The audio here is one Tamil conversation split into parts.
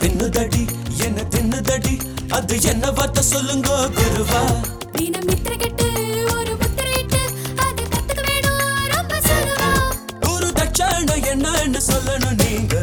பொட்டு பின்னுதடி என்ன தின்னுதடி? அது என்ன வார்த்தை சொல்லுங்க குருவா? தினம் நித்திர கெட்டு ஒரு முத்திரையிட்டு அது கத்துக்க வேணும் ரொம்ப சொல்லுவா ஒரு தட்சணை என்னன்னு சொல்லணும் நீங்க.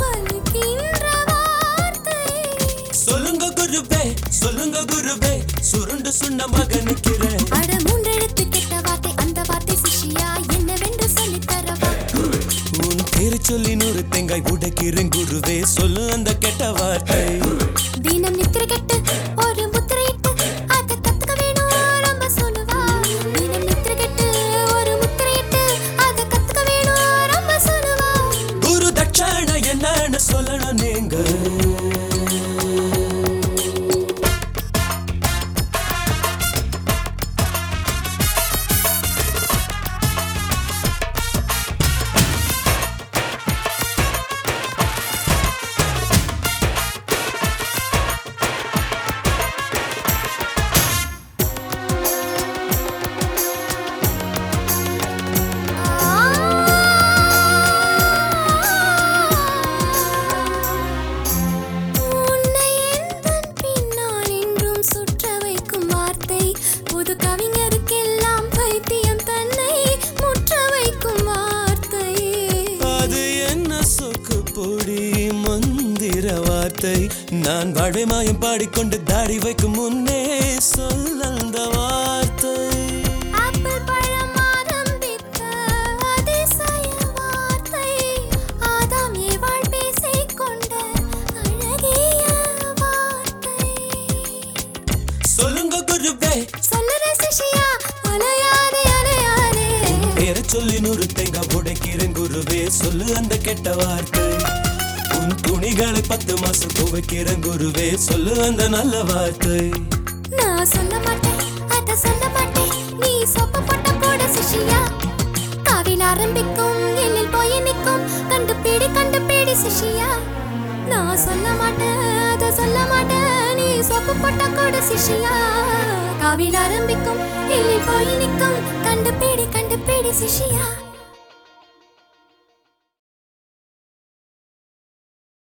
பலிக்கின்ற வார்த்தை. சொல்லுங்க குருவே சொல்லுங்க குருவே சுருண்டு சுண்ண மகனுக்கிறேன். அட மூன்றெழுத்து கெட்ட வார்த்தை அந்த வார்த்தை சிஷ்யா என்னவென்று சொல்லித் தரவா உன் பேரு சொல்லி நூறு தேங்காய் உடைக்கிறேன் குருவே சொல்லு அந்த கெட்ட வார்த்தை. என்னன்னு வார்த்தை. நான் வாழை மாயம் பாடிக்கொண்டு தாடி வைக்கும் முன்னே சொல்ல அந்த வார்த்தை சொல்லி நூறு தேங்காய் உடைக்கிறேன் குருவே. சொல்லு அந்த கெட்ட வார்த்தை. உன் துணிகளை பத்து மாசம் துவைக்கிற குருவே. சொல்லு அந்த நல்ல வார்த்தை. நான் சொல்ல மாட்டேன் அத சொல்ல மாட்டேன். நீ சொப்ப போட்ட போட சிஷியா. காவில் ஆரம்பிக்கும் எண்ணில் போய் நிற்கும். கண்டு பேடி கண்டு பேடி சிஷியா. நான் சொல்ல மாட்டேன் அத சொல்ல மாட்டேன். நீ சொப்பு போட்ட கூட சிஷியா. காவில் ஆரம்பிக்கும் எண்ணில் போய் நிற்கும். கண்டு பேடி கண்டு பேடி சிஷியா.